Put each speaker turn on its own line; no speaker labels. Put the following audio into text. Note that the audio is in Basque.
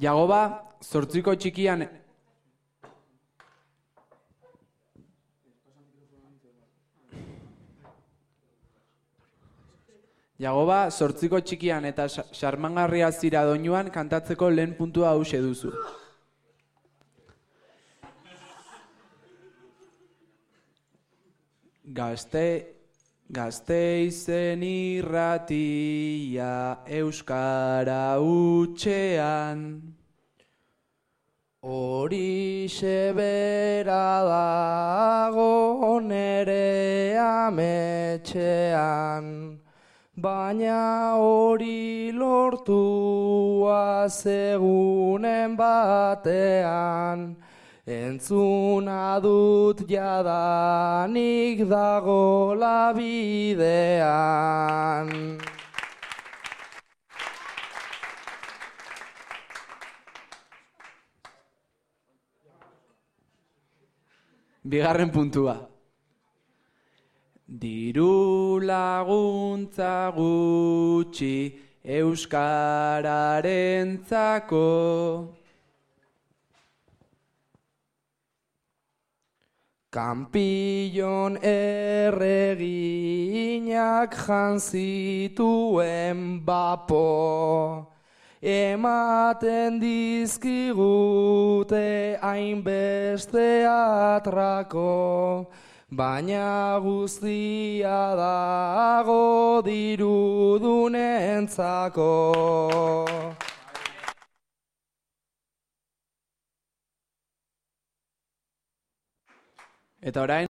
Jagoba, zortziko txikian... Jagoba, zortziko txikian eta xa- xarmangarria zira doinuan kantatzeko lehen puntua hause duzu. Gazte, gazteizen irratia euskara utxean.
Horixe bera dago nere ametxean, baina hori lortua zegunen batean, entzuna dut jadanik dago bidean.
Bigarren puntua. Diru laguntza gutxi euskararentzako.
Kanpillon erreginak jantzituen bapo, ematen dizkigute hainbeste atrako, baina guztia dago dirudunentzako.
Eta orain,